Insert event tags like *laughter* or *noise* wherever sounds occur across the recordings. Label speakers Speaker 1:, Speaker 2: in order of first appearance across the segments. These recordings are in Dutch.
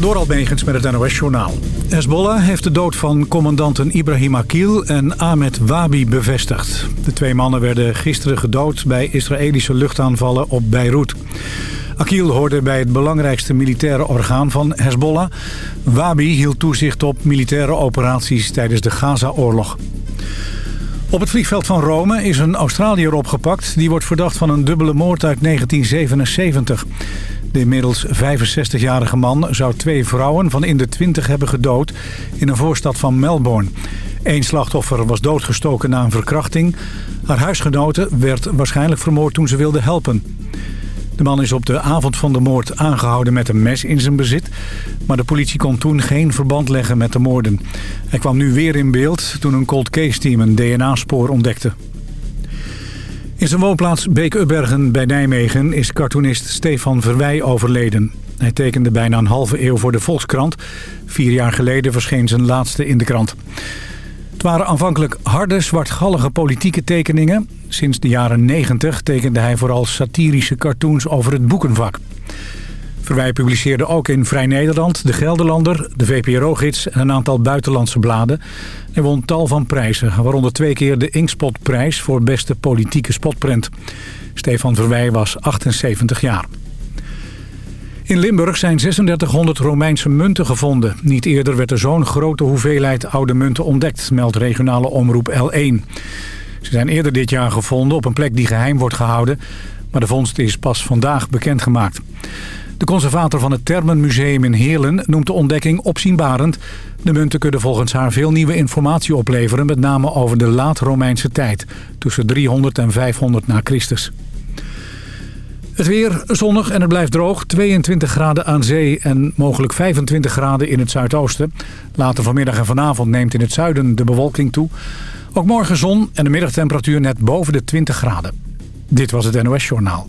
Speaker 1: Door Almegens met het NOS-journaal. Hezbollah heeft de dood van commandanten Ibrahim Akil en Ahmed Wabi bevestigd. De twee mannen werden gisteren gedood bij Israëlische luchtaanvallen op Beirut. Akil hoorde bij het belangrijkste militaire orgaan van Hezbollah. Wabi hield toezicht op militaire operaties tijdens de Gaza-oorlog. Op het vliegveld van Rome is een Australiër opgepakt. Die wordt verdacht van een dubbele moord uit 1977. De inmiddels 65-jarige man zou twee vrouwen van in de 20 hebben gedood in een voorstad van Melbourne. Eén slachtoffer was doodgestoken na een verkrachting. Haar huisgenote werd waarschijnlijk vermoord toen ze wilde helpen. De man is op de avond van de moord aangehouden met een mes in zijn bezit. Maar de politie kon toen geen verband leggen met de moorden. Hij kwam nu weer in beeld toen een cold case team een DNA-spoor ontdekte. In zijn woonplaats Beek-Ubbergen bij Nijmegen is cartoonist Stefan Verwij overleden. Hij tekende bijna een halve eeuw voor de Volkskrant. Vier jaar geleden verscheen zijn laatste in de krant. Het waren aanvankelijk harde, zwartgallige politieke tekeningen. Sinds de jaren 90 tekende hij vooral satirische cartoons over het boekenvak. Verwij publiceerde ook in Vrij Nederland, De Gelderlander, de VPRO-gids en een aantal buitenlandse bladen. Hij won tal van prijzen, waaronder twee keer de Inkspotprijs voor beste politieke spotprint. Stefan Verwij was 78 jaar. In Limburg zijn 3600 Romeinse munten gevonden. Niet eerder werd er zo'n grote hoeveelheid oude munten ontdekt, meldt regionale omroep L1. Ze zijn eerder dit jaar gevonden op een plek die geheim wordt gehouden, maar de vondst is pas vandaag bekendgemaakt. De conservator van het Termenmuseum in Heerlen noemt de ontdekking opzienbarend. De munten kunnen volgens haar veel nieuwe informatie opleveren... met name over de laat-Romeinse tijd, tussen 300 en 500 na Christus. Het weer zonnig en het blijft droog. 22 graden aan zee en mogelijk 25 graden in het zuidoosten. Later vanmiddag en vanavond neemt in het zuiden de bewolking toe. Ook morgen zon en de middagtemperatuur net boven de 20 graden. Dit was het NOS Journaal.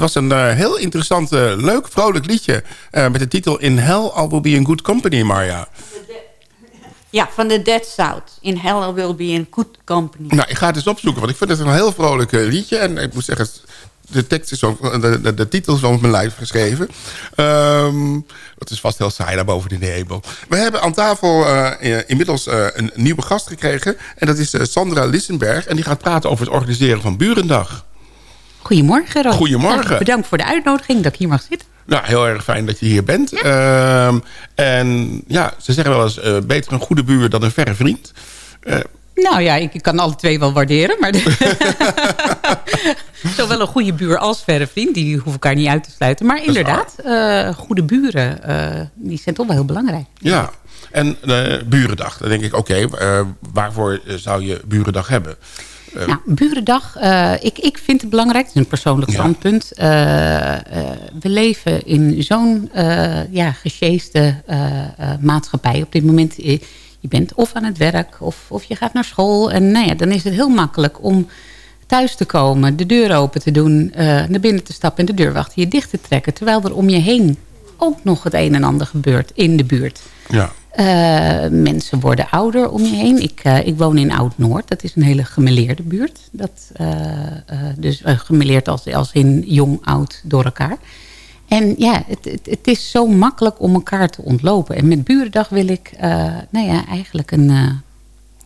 Speaker 2: Het was een eh, heel interessant, eh, leuk, vrolijk liedje. eh, met de titel In Hell I Will Be in Good Company, Marja.
Speaker 3: Ja, van de Dead South. In Hell I Will Be in Good Company.
Speaker 2: Nou, ik ga het eens opzoeken, want ik vind het een heel vrolijk liedje. En ik moet zeggen, de tekst is zo, de, de, de titel is op mijn lijf geschreven. Ehm dat is vast heel saai daar boven in de hemel. We hebben aan tafel inmiddels een nieuwe gast gekregen. En dat is Sandra Lissenberg. En die gaat praten over het organiseren van Burendag.
Speaker 3: Goedemorgen, Rob.
Speaker 2: Goedemorgen.
Speaker 3: Ja, bedankt voor de uitnodiging dat ik hier mag zitten.
Speaker 2: Nou, heel erg fijn dat je hier bent. Ehm, en ja, ze zeggen wel eens, eh, beter een goede buur dan een verre vriend. Eh,
Speaker 3: Nou ja, ik, ik kan alle twee wel waarderen. Maar *laughs* Zowel een goede buur als verre vriend. Die hoeven elkaar niet uit te sluiten. Maar inderdaad, eh, goede buren, die zijn toch wel heel belangrijk.
Speaker 2: ja, en Burendag. Dan denk ik, oké, waarvoor zou je Burendag hebben?
Speaker 3: Nou, Burendag, eh, ik, ik vind het belangrijk. Het is een persoonlijk
Speaker 2: Ja.
Speaker 3: standpunt. Eh, eh, we leven in zo'n ja, maatschappij op dit moment. Je bent of aan het werk of, of je gaat naar school. En nou ja, dan is het heel makkelijk om thuis te komen, de deur open te doen... naar binnen te stappen en de deur achter je dicht te trekken. Terwijl er om je heen ook nog het een en ander gebeurt in de buurt.
Speaker 2: Ja,
Speaker 3: mensen worden ouder om je heen. Ik, eh, ik woon in Oud-Noord. Dat is een hele gemeleerde buurt. Dat, eh, eh, dus gemeleerd als, als in jong, oud door elkaar. En ja, het, het, is zo makkelijk om elkaar te ontlopen. En met Burendag wil ik nou ja, eigenlijk een,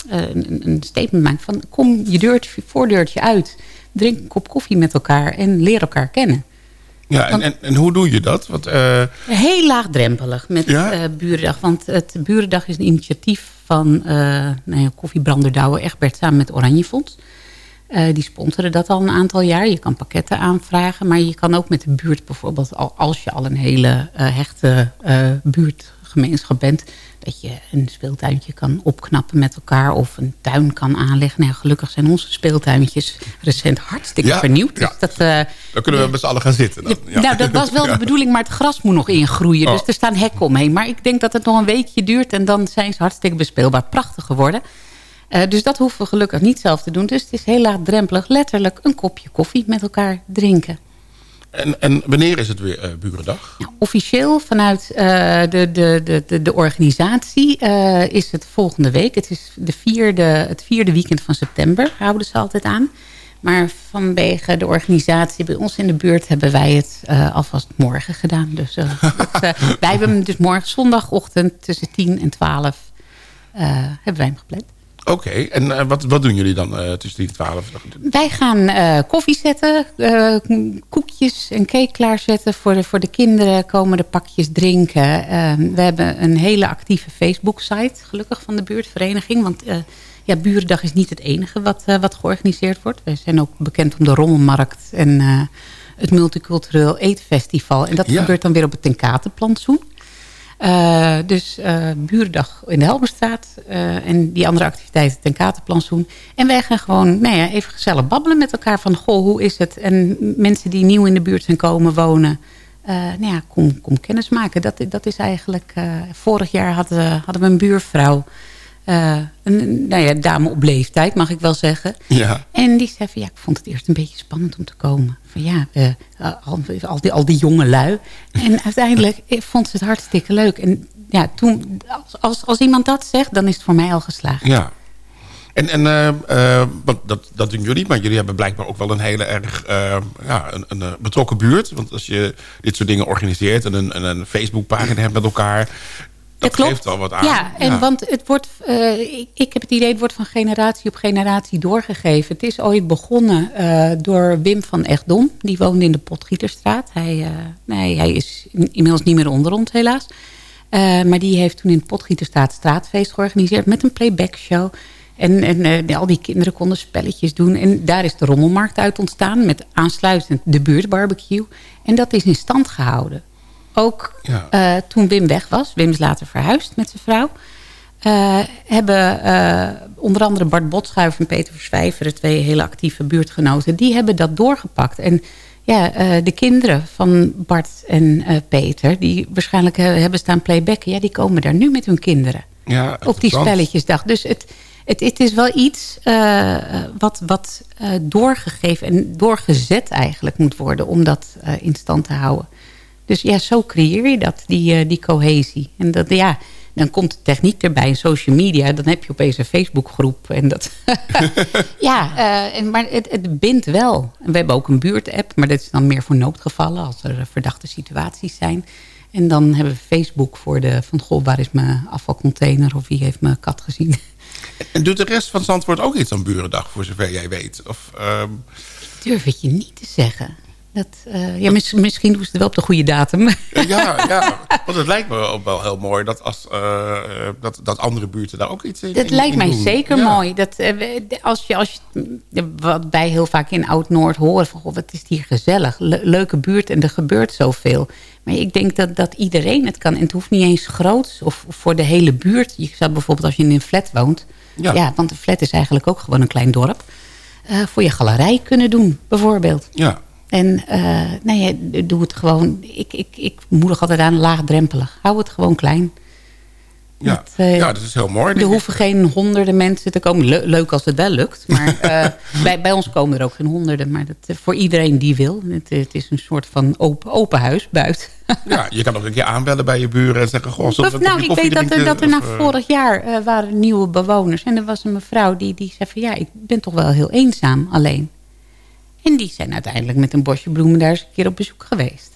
Speaker 3: een, een statement maken van... kom je deurtje, voordeurtje uit, drink een kop koffie met elkaar en leer elkaar kennen.
Speaker 2: Ja en, en, en hoe doe je dat? Want, uh...
Speaker 3: Heel laagdrempelig met ja? uh, Burendag. Want het Burendag is een initiatief van uh, nou ja, Koffiebrander Douwe Egbert samen met Oranje Fonds. Die sponsoren dat al een aantal jaar. Je kan pakketten aanvragen, maar je kan ook met de buurt bijvoorbeeld... als je al een hele hechte uh, buurtgemeenschap bent... dat je een speeltuintje kan opknappen met elkaar... of een tuin kan aanleggen. Nou, gelukkig zijn onze speeltuintjes recent hartstikke vernieuwd.
Speaker 2: Ja.
Speaker 3: Dus dat,
Speaker 2: dan kunnen we met z'n allen gaan zitten. Dan.
Speaker 3: Ja. Nou, dat was wel de bedoeling, maar het gras moet nog ingroeien. Oh. Dus er staan hekken omheen. Maar ik denk dat het nog een weekje duurt... en dan zijn ze hartstikke bespeelbaar. Prachtig geworden. Uh, dus dat hoeven we gelukkig niet zelf te doen. Dus het is heel laagdrempelig. Letterlijk een kopje koffie met elkaar drinken.
Speaker 2: En, en wanneer is het weer uh, Burendag?
Speaker 3: Nou, officieel vanuit uh, de, de, de, de, de organisatie is het volgende week. Het is de vierde, het vierde weekend van september, houden ze altijd aan. Maar vanwege de organisatie bij ons in de buurt hebben wij het alvast morgen gedaan. Dus *laughs* wij hebben hem dus morgen zondagochtend tussen 10 en 12 hebben wij hem gepland.
Speaker 2: Oké, okay. en uh, wat, wat doen jullie dan uh, tussen die twaalf?
Speaker 3: Wij gaan uh, koffie zetten, koekjes en cake klaarzetten. Voor de, voor de kinderen komen de pakjes drinken. Ehm, we hebben een hele actieve Facebook-site, gelukkig van de buurtvereniging. Want ja, Burendag is niet het enige wat, wat georganiseerd wordt. Wij zijn ook bekend om de rommelmarkt en het multicultureel eetfestival. En dat ja. gebeurt dan weer op het Tenkatenplantsoen. Uh, dus uh, Burendag in de Helberstraat uh, en die andere activiteiten ten Katerplantsoen. En wij gaan gewoon nou ja, even gezellig babbelen met elkaar van... goh, hoe is het? En mensen die nieuw in de buurt zijn komen wonen... nou ja, kom, kom kennis maken. Dat, dat is eigenlijk... vorig jaar hadden, hadden we een buurvrouw... een nou ja, dame op leeftijd, mag ik wel zeggen.
Speaker 2: Ja.
Speaker 3: En die zei van, ja, ik vond het eerst een beetje spannend om te komen. Ja, al, al, die, al die jonge lui. En uiteindelijk vond ze het hartstikke leuk. En ja, toen, als, als, als iemand dat zegt, dan is het voor mij al geslaagd.
Speaker 2: Ja. En, en uh, dat, dat doen jullie, maar jullie hebben blijkbaar ook wel een hele erg ja, een, een, betrokken buurt. Want als je dit soort dingen organiseert en een, een Facebookpagina hebt met elkaar... Dat,
Speaker 3: klopt.
Speaker 2: geeft al wat aan.
Speaker 3: Ja, en want het wordt, ik, ik, heb het idee, het wordt van generatie op generatie doorgegeven. Het is ooit begonnen door Wim van Echtdom. Die woonde in de Potgieterstraat. Hij, nee, hij is inmiddels niet meer onder ons, helaas. maar die heeft toen in de Potgieterstraat straatfeest georganiseerd met een playback show. En, en uh, al die kinderen konden spelletjes doen. En daar is de rommelmarkt uit ontstaan. Met aansluitend de buurtbarbecue. En dat is in stand gehouden. Ook ja. uh, toen Wim weg was. Wim is later verhuisd met zijn vrouw. Uh, hebben onder andere Bart Botschuif en Peter Verswijveren... twee hele actieve buurtgenoten... die hebben dat doorgepakt. En ja, de kinderen van Bart en Peter... die waarschijnlijk hebben staan playbacken... ja, die komen daar nu met hun kinderen.
Speaker 2: Ja,
Speaker 3: op die spelletjesdag. Dus het het, het is wel iets uh, wat, wat uh, doorgegeven en doorgezet eigenlijk moet worden... om dat uh, in stand te houden. Dus ja, zo creëer je dat, die, die cohesie. En dat, ja, dan komt de techniek erbij in social media. Dan heb je opeens een Facebookgroep. En dat *laughs* ja, en, maar het, het bindt wel. We hebben ook een buurtapp, maar dat is dan meer voor noodgevallen... als er verdachte situaties zijn... En dan hebben we Facebook voor de van goh, waar is mijn afvalcontainer of wie heeft mijn kat gezien. *laughs*
Speaker 2: En doet de rest van Zandvoort ook iets aan Burendag, voor zover jij weet? Of, um...
Speaker 3: Durf ik je niet te zeggen. Dat, uh, ja, mis, misschien doen ze het wel op de goede datum.
Speaker 2: Ja, ja, *laughs* want het lijkt me ook wel heel mooi dat, als, uh, dat, dat andere buurten daar ook iets in
Speaker 3: Dat
Speaker 2: in,
Speaker 3: lijkt
Speaker 2: in
Speaker 3: mij
Speaker 2: doen.
Speaker 3: zeker
Speaker 2: Ja.
Speaker 3: mooi. Dat, uh, als je, als je, wat wij heel vaak in Oud-Noord horen... van goh, wat is hier gezellig. Le- leuke buurt en er gebeurt zoveel. Maar ik denk dat, dat iedereen het kan. En het hoeft niet eens groots of, of voor de hele buurt. Je zou bijvoorbeeld als je in een flat woont...
Speaker 2: Ja.
Speaker 3: Ja. want een flat is eigenlijk ook gewoon een klein dorp... eh, voor je galerij kunnen doen, bijvoorbeeld.
Speaker 2: Ja.
Speaker 3: En uh, nee, doe het gewoon. Ik, ik, ik moedig altijd aan laagdrempelig. Hou het gewoon klein.
Speaker 2: Ja.
Speaker 3: Dat, uh,
Speaker 2: ja, dat is heel mooi.
Speaker 3: er hoeven geen honderden mensen te komen. Le leuk als het wel lukt. Maar uh, *laughs* bij, bij ons komen er ook geen honderden. Maar dat, voor iedereen die wil. Het, het is een soort van open, open huis buiten.
Speaker 2: Ja, je kan ook een keer aanbellen bij je buren en zeggen... Goh,
Speaker 3: nou, ik weet dat er, dat er na
Speaker 2: eh,
Speaker 3: vorig jaar waren nieuwe bewoners. En er was een mevrouw die, die zei van... ja, ik ben toch wel heel eenzaam alleen. En die zijn uiteindelijk met een bosje bloemen daar eens een keer op bezoek geweest.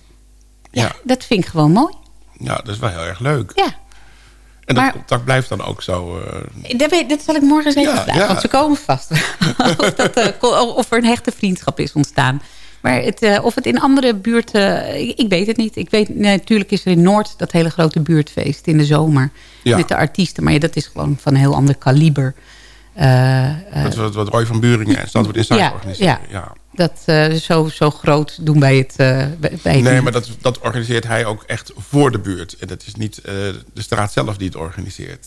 Speaker 3: Ja,
Speaker 2: Ja.
Speaker 3: dat vind ik gewoon mooi.
Speaker 2: Ja, dat is wel heel erg leuk.
Speaker 3: Ja,
Speaker 2: En dat
Speaker 3: Maar-
Speaker 2: contact blijft dan ook zo... eh,
Speaker 3: dat, weet, dat zal ik morgen eens even
Speaker 2: Ja,
Speaker 3: vragen.
Speaker 2: ja.
Speaker 3: Want ze komen vast. *laughs* *laughs* of, dat, eh, of er een hechte vriendschap is ontstaan. Maar het, eh, of het in andere buurten... ik, ik weet het niet. Ik weet, nee, natuurlijk is er in Noord dat hele grote buurtfeest in de zomer.
Speaker 2: Ja.
Speaker 3: Met de artiesten. Maar ja, dat is gewoon van een heel ander kaliber.
Speaker 2: Dat is wat, wat Roy van Buringen en Insight
Speaker 3: Ja,
Speaker 2: organiseren.
Speaker 3: ja.
Speaker 2: Ja.
Speaker 3: Dat, eh, zo, zo groot doen het, eh, bij bij het
Speaker 2: Nee,
Speaker 3: niet.
Speaker 2: maar dat, dat organiseert hij ook echt voor de buurt. En dat is niet eh, de straat zelf die het organiseert.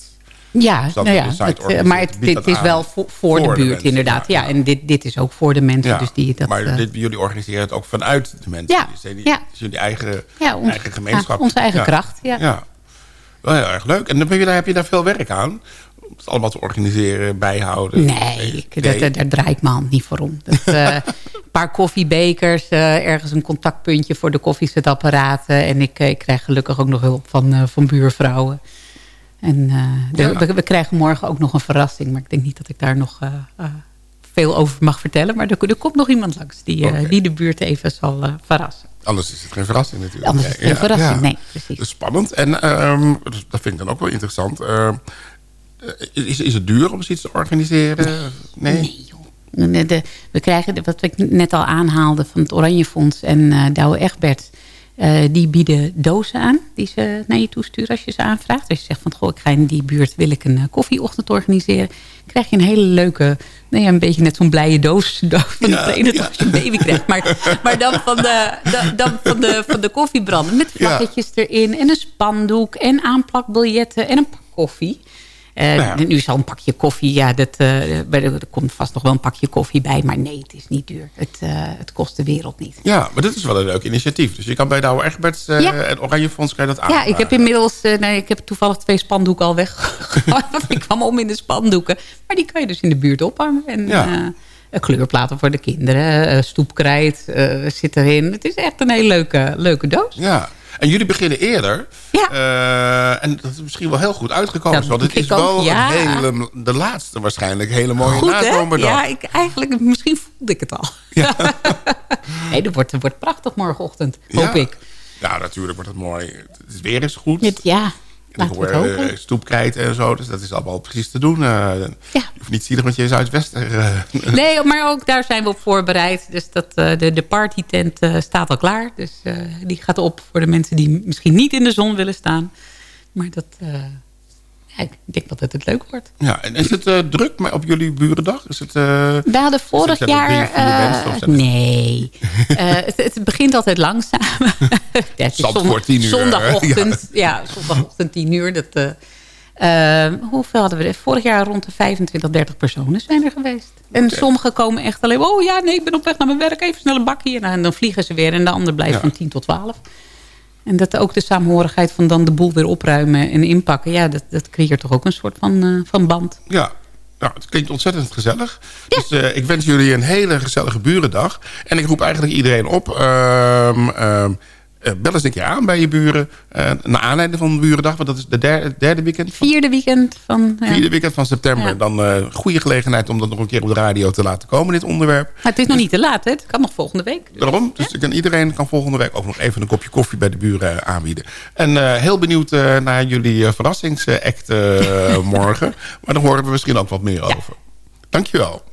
Speaker 3: Ja,
Speaker 2: Dus
Speaker 3: nou ja maar het, dit is wel voor, voor,
Speaker 2: voor
Speaker 3: de buurt inderdaad.
Speaker 2: ja,
Speaker 3: Ja,
Speaker 2: ja.
Speaker 3: en dit, dit is ook voor de mensen.
Speaker 2: Ja,
Speaker 3: Dus die dat,
Speaker 2: maar dit, jullie organiseren het ook vanuit de mensen.
Speaker 3: Ja,
Speaker 2: Dus jullie,
Speaker 3: ja.
Speaker 2: dus jullie eigen,
Speaker 3: Ja, ons-
Speaker 2: eigen gemeenschap.
Speaker 3: ja, onze eigen kracht, ja.
Speaker 2: Wel heel erg leuk. En dan ben je, daar heb je daar veel werk aan? Het allemaal te organiseren, bijhouden?
Speaker 3: Nee, ik, dat, dat- daar draai ik mijn hand niet voor om. Dat, *laughs* eh, een paar koffiebekers, eh, ergens een contactpuntje voor de koffiezetapparaten. En ik, eh, ik krijg gelukkig ook nog hulp van, van buurvrouwen. En de-
Speaker 2: Ja.
Speaker 3: we, we krijgen morgen ook nog een verrassing. Maar ik denk niet dat ik daar nog veel over mag vertellen. Maar er, er komt nog iemand langs die, die de buurt even zal verrassen.
Speaker 2: Anders is het geen verrassing natuurlijk.
Speaker 3: Anders is het geen verrassing, nee, precies.
Speaker 2: Dat is spannend. En ehm, dat vind ik dan ook wel interessant. Ehm, is, is het duur om zoiets te organiseren? Nee.
Speaker 3: Nee, joh. De- de- we krijgen, de- wat ik net al aanhaalde van het Oranje Fonds en eh Douwe Egbert... eh, die bieden dozen aan die ze naar je toesturen als je ze aanvraagt. Als je zegt van, goh, ik ga in die buurt, wil ik een eh, koffieochtend organiseren. krijg je een hele leuke, nou ja, een beetje net zo'n blije doos. *laughs* doos van
Speaker 2: Ja,
Speaker 3: de ene
Speaker 2: ja.
Speaker 3: als je een baby krijgt. Maar, maar dan, van de, da- dan van de, van de koffiebranden. Met vlaggetjes erin en een spandoek en aanplakbiljetten en een pak koffie. Eh,
Speaker 2: Ja.
Speaker 3: Nu zal een pakje koffie, ja, dat, eh, de- er komt vast nog wel een pakje koffie bij. Maar nee, het is niet duur. Het, eh, het kost de wereld niet.
Speaker 2: Ja, maar dit is wel een leuk initiatief. Dus je kan bij Douwe Egberts eh
Speaker 3: Ja.
Speaker 2: en Oranje Fonds kan je dat
Speaker 3: Ja, ik heb inmiddels, nee, ik heb toevallig twee spandoeken al weg. *laughs* ik kwam om in de spandoeken. Maar die kan je dus in de buurt ophangen. En
Speaker 2: Ja.
Speaker 3: kleurplaten voor de kinderen, stoepkrijt zit erin. Het is echt een hele leuke, leuke doos.
Speaker 2: Ja.
Speaker 4: En jullie beginnen eerder.
Speaker 3: Ja.
Speaker 4: Eh, en dat is misschien wel heel goed uitgekomen.
Speaker 3: Dat
Speaker 4: want het
Speaker 3: denk
Speaker 4: is wel
Speaker 3: ook, ja.
Speaker 4: hele, de laatste waarschijnlijk hele mooie
Speaker 3: Goed, hè?
Speaker 4: nazomerdag.
Speaker 3: Ja, ik, eigenlijk, misschien voelde ik het al. *laughs* nee, dat wordt, dat wordt prachtig morgenochtend, hoop
Speaker 4: Ja.
Speaker 3: ik.
Speaker 4: Ja, natuurlijk wordt het mooi. Het weer is goed.
Speaker 3: Het- ja,
Speaker 4: Eh, stoepkrijt en zo. Dus dat is allemaal precies te doen. Eh,
Speaker 3: Ja.
Speaker 4: Je hoeft niet zielig met je Zuidwester. eh, *laughs*
Speaker 3: Nee, maar ook daar zijn we op voorbereid. Dus dat, eh, de, de partytent staat al klaar. Dus die gaat op voor de mensen die misschien niet in de zon willen staan. Maar dat, ja, ik denk dat het het leuk wordt.
Speaker 4: ja, en is het eh, druk maar op jullie burendag? Is het, eh,
Speaker 3: We hadden vorig jaar... eh,
Speaker 4: mensen
Speaker 3: nee, *laughs* het, het begint altijd langzaam. *laughs* ja, zondag-
Speaker 4: 10 uur,
Speaker 3: Zondagochtend, *laughs* ja. zondagochtend 10 uur. Dat, eh, eh, hoeveel hadden we er? Vorig jaar rond de 25, 30 personen zijn er geweest. En sommigen komen echt alleen... Oh ja, nee, ik ben op weg naar mijn werk. Even snel een bakje. En dan vliegen ze weer. En de ander blijft
Speaker 4: Ja.
Speaker 3: van 10 tot 12. En dat ook de saamhorigheid van dan de boel weer opruimen en inpakken. Ja, dat, dat creëert toch ook een soort van, eh, van band.
Speaker 4: Ja, nou, het klinkt ontzettend gezellig. Dus eh, ik wens jullie een hele gezellige burendag. En ik roep eigenlijk iedereen op... ehm, ehm, eh, bel eens een keer aan bij je buren. eh naar aanleiding van de burendag. Want dat is de derde, derde weekend. Van,
Speaker 3: Vierde weekend van... ja.
Speaker 4: vierde weekend van september.
Speaker 3: Ja.
Speaker 4: Dan eh goede gelegenheid om dat nog een keer op de radio te laten komen. Dit onderwerp.
Speaker 3: Maar het is nog niet te laat, hè? Het kan nog volgende week.
Speaker 4: Daarom. Dus ik kan, iedereen kan volgende week ook nog even een kopje koffie bij de buren eh, aanbieden. En eh, heel benieuwd eh, naar jullie eh, verrassingsact eh, *laughs* morgen. Maar daar horen we misschien ook wat meer over. Dankjewel.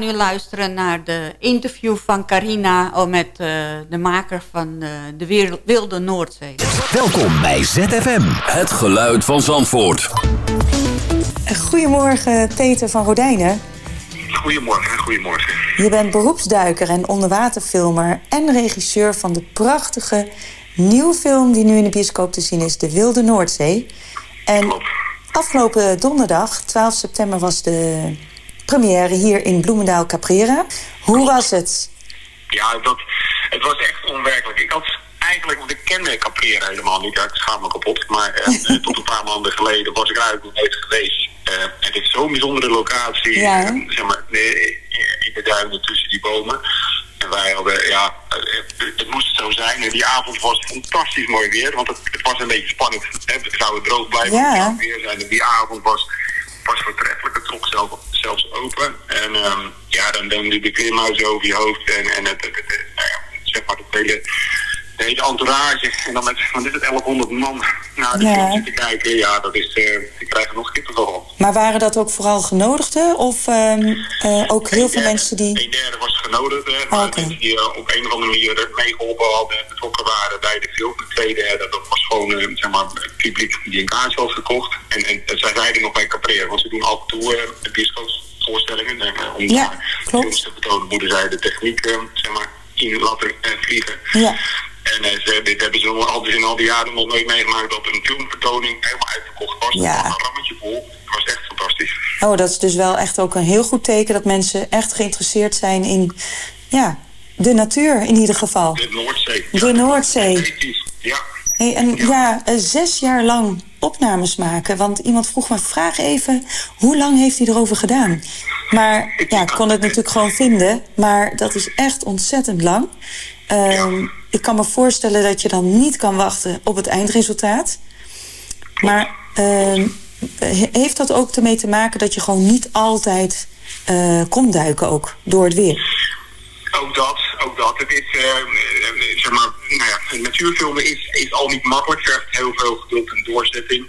Speaker 5: Gaan nu luisteren naar de interview van Carina... oh, met eh, de maker van eh, de Weer- Wilde Noordzee.
Speaker 6: Welkom bij ZFM. Het geluid van Zandvoort.
Speaker 7: Goedemorgen, Peter van Rodijnen.
Speaker 8: Goedemorgen, goedemorgen.
Speaker 7: Je bent beroepsduiker en onderwaterfilmer en regisseur van de prachtige nieuwe film die nu in de bioscoop te zien is, De Wilde Noordzee. En afgelopen donderdag, 12 september, was de première hier in Bloemendaal Caprera. Hoe was het?
Speaker 8: Ja, dat, het was echt onwerkelijk. Ik had eigenlijk, want ik kende Caprera helemaal niet. Ja, ik schaam me kapot. Maar eh, *laughs* eh, tot een paar maanden geleden was ik er eigenlijk nog nooit geweest. Eh, het is zo'n bijzondere locatie.
Speaker 7: Ja,
Speaker 8: zeg maar, in de duinen tussen die bomen. En wij hadden, ja, het, moest zo zijn. En die avond was fantastisch mooi weer. Want het, het was een beetje spannend. Hè? Zou het droog blijven?
Speaker 7: Ja.
Speaker 8: Het weer zijn? En die avond was, was voortreffelijk. Het trok zelf, zelfs open. En ehm, ja, dan, dan de klimhuis over je hoofd. En, en het, het- het- nou ja, zeg maar, het hele, de hele entourage. En dan met, van dit is 1100 man naar de
Speaker 7: Ja.
Speaker 8: film zitten kijken. Ja, dat is, eh ik krijg er nog kippenvel.
Speaker 7: Maar waren dat ook vooral genodigden of ehm, eh, ook heel veel mensen die...
Speaker 8: Een derde was genodigd. Hè, maar mensen die eh, op een of andere manier meegeholpen hadden en betrokken waren bij de film. De tweede derde, dat was gewoon zeg maar, het publiek die een kaartje had gekocht. En, en, en zij zeiden nog bij Caprera, want ze doen af en toe uh, bioscoopvoorstellingen. En, om
Speaker 7: Ja,
Speaker 8: daar
Speaker 7: klopt.
Speaker 8: films te betonen, moeten zij de techniek zeg maar, in laten vliegen.
Speaker 7: Ja.
Speaker 8: En eh, ze, dit hebben ze al, in al die jaren nog nooit meegemaakt dat een filmvertoning helemaal uitverkocht was.
Speaker 7: Ja.
Speaker 8: Een rammetje vol. Het was echt fantastisch.
Speaker 7: Oh, dat is dus wel echt ook een heel goed teken dat mensen echt geïnteresseerd zijn in ja, de natuur in ieder geval.
Speaker 8: De Noordzee.
Speaker 7: De Noordzee.
Speaker 8: Ja.
Speaker 7: Hey, en ja, eh, zes jaar lang opnames maken. Want iemand vroeg me, vraag even, hoe lang heeft hij erover gedaan? Maar *laughs* ja, ik kon het natuurlijk gewoon vinden. Maar dat is echt ontzettend lang. Ehm, Ik kan me voorstellen dat je dan niet kan wachten op het eindresultaat. Maar ehm, he- heeft dat ook ermee te maken dat je gewoon niet altijd eh kon duiken ook door het weer?
Speaker 8: Ook dat, ook dat. Het is, eh, eh, zeg maar, nou ja, natuurfilmen is, is al niet makkelijk. vergt heel veel geduld en doorzetting.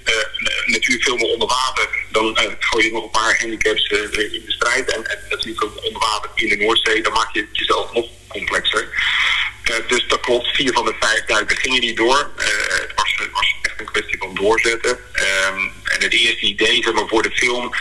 Speaker 8: Natuurfilmen onder water, dan gooi je nog een paar handicaps in de strijd. En, en natuurfilmen onder water in de Noordzee, dan maak je het jezelf nog complexer. Eh, dus dat klopt, vier van de vijf duiken gingen niet door. Eh, het, was, was echt een kwestie van doorzetten. Ehm, en het eerste idee zeg maar, voor de film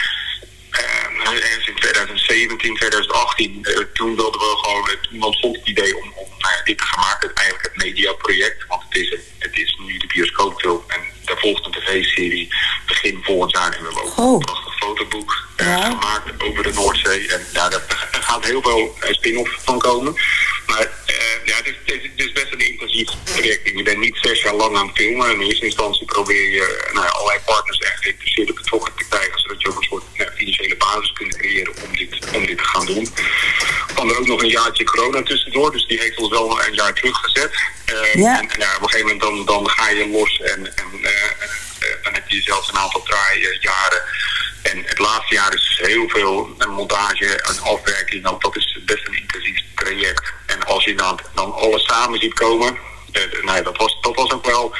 Speaker 8: eh, ergens in 2017, 2018, eh, toen wilden we gewoon, toen ontstond het idee om, om nou dit te gaan maken, eigenlijk het mediaproject. Want het is, het is nu de bioscoopfilm en daar volgt een tv-serie begin volgend jaar. En we hebben ook
Speaker 7: Oh.
Speaker 8: een prachtig fotoboek eh, gemaakt over de Noordzee. En ja, daar, er gaat heel veel eh, spin-off van komen. Maar eh, ja, het is, het, best een intensief project. Je bent niet zes jaar lang aan het filmen. In eerste instantie probeer je nou, allerlei partners en geïnteresseerden betrokken te krijgen, zodat je ook een soort nou, financiële basis kunt creëren om dit, om dit te gaan doen. kwam er ook nog een jaartje corona tussendoor, dus die heeft ons wel een jaar teruggezet.
Speaker 7: Ja.
Speaker 8: En, ja, op een gegeven moment dan, dan ga je los en, en dan heb je zelfs een aantal draaijaren. En het laatste jaar is heel veel eh, montage en afwerking. Dat is best een intensief traject. En als je dan, dan alles samen ziet komen, eh, ja, dat, was, dat was ook wel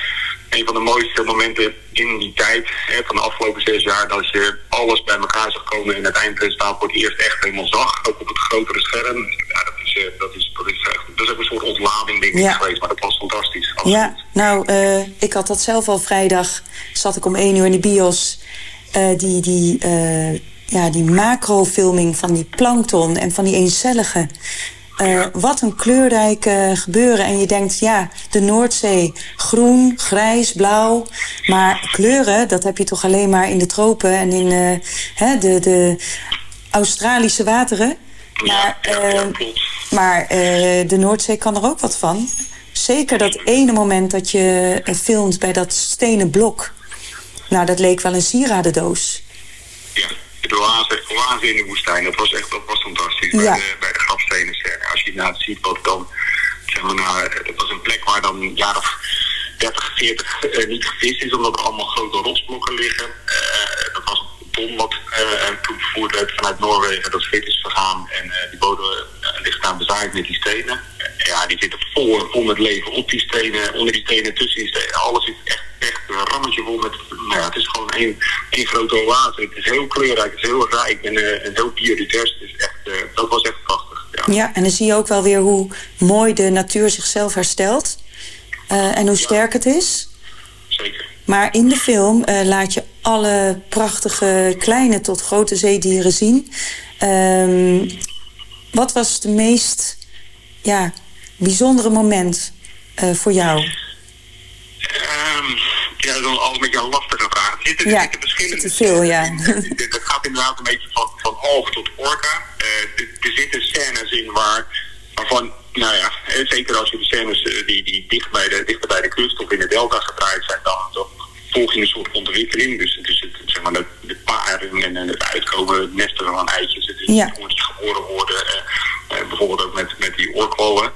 Speaker 8: een van de mooiste momenten in die tijd van de afgelopen zes jaar. Dat je alles bij elkaar zag komen en het eindresultaat voor het eerst echt helemaal zag. Ook op het grotere scherm. Is, dat is, dat is, echt, dat is ook een soort ontlading denk ik
Speaker 7: Ja.
Speaker 8: geweest. Maar dat was fantastisch.
Speaker 7: Ja, nou, eh, ik had dat zelf al vrijdag. Zat ik om één uur in de bios. Eh, die, die, eh, ja, die macrofilming van die plankton en van die eencellige. Wat een kleurrijk gebeuren. En je denkt, ja, de Noordzee, groen, grijs, blauw. Maar kleuren, dat heb je toch alleen maar in de tropen en in hè, de, de Australische wateren. Maar, eh, maar eh, de Noordzee kan er ook wat van. Zeker dat ene moment dat je eh, filmt bij dat stenen blok. Nou, dat leek wel een sieradendoos.
Speaker 8: Ja, de oase, oase in de woestijn, dat was echt dat was fantastisch.
Speaker 7: Ja.
Speaker 8: Bij, de, bij de grafstenen. Als je nou ziet wat dan, zeg maar, nou, dat was een plek waar dan een jaar of 30, 40 eh, niet gevist is, omdat er allemaal grote rotsblokken liggen. Dat was wat eh, toen vervoerd werd vanuit Noorwegen, dat schip is vergaan. En eh, die bodem eh, ligt daar bezaaid met die stenen. Ja, die zitten vol, vol met leven op die stenen, onder die stenen, tussen die stenen. Alles is echt, echt een rammetje vol met... Nou ja, het is gewoon één, één grote oase. Het is heel kleurrijk, het is heel rijk en, en heel biodivers. Het is echt, dat was echt prachtig. Ja.
Speaker 7: Ja, en dan zie je ook wel weer hoe mooi de natuur zichzelf herstelt. en hoe sterk het is.
Speaker 8: Zeker.
Speaker 7: Maar in de film eh, laat je alle prachtige kleine tot grote zeedieren zien. Ehm, wat was de meest ja, bijzondere moment eh, voor jou?
Speaker 8: Ehm, ja, dat is al een beetje een lastige vraag. Er zitten,
Speaker 7: Ja,
Speaker 8: zitten verschillende...
Speaker 7: te veel, ja. *laughs*
Speaker 8: Het het gaat inderdaad een beetje van, van oog tot orka. Eh, er- er zitten scènes in waar, waarvan, nou ja, zeker als je de scènes eh, die, die dicht bij de, dichter bij de kust of in de delta gedraaid zijn, dan, dan volg je een soort ontwikkeling. Dus het is het, zeg maar, de, de paren en, en het uitkomen, het nestelen van eitjes, het is
Speaker 7: Ja.
Speaker 8: jongetje geboren worden. eh, eh, bijvoorbeeld ook met, met die oorkwallen.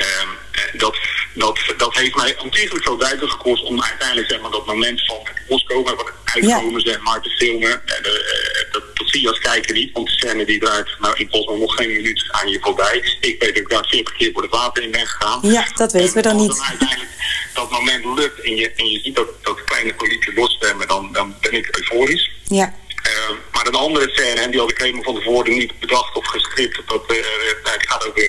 Speaker 8: Ehm, eh, dat, dat, dat heeft mij ontiegelijk veel duidelijk gekost om uiteindelijk zeg maar, dat moment van het loskomen, van het uitkomen zeg maar, te filmen. En, eh, dat, dat zie je als kijker niet, want de scène die draait nou, in mij nog geen minuut aan je voorbij. Ik weet dat ik daar 40 keer voor het water in ben gegaan.
Speaker 7: Ja, dat weten we dan
Speaker 8: als
Speaker 7: niet.
Speaker 8: dan uiteindelijk dat moment lukt en je, en je ziet dat, dat kleine politie loszwemmen, dan, dan ben ik euforisch.
Speaker 7: Ja,
Speaker 8: Eh, maar een andere scène, en die had ik helemaal van tevoren niet bedacht of gescript, dat, eh, nou, die gaat over.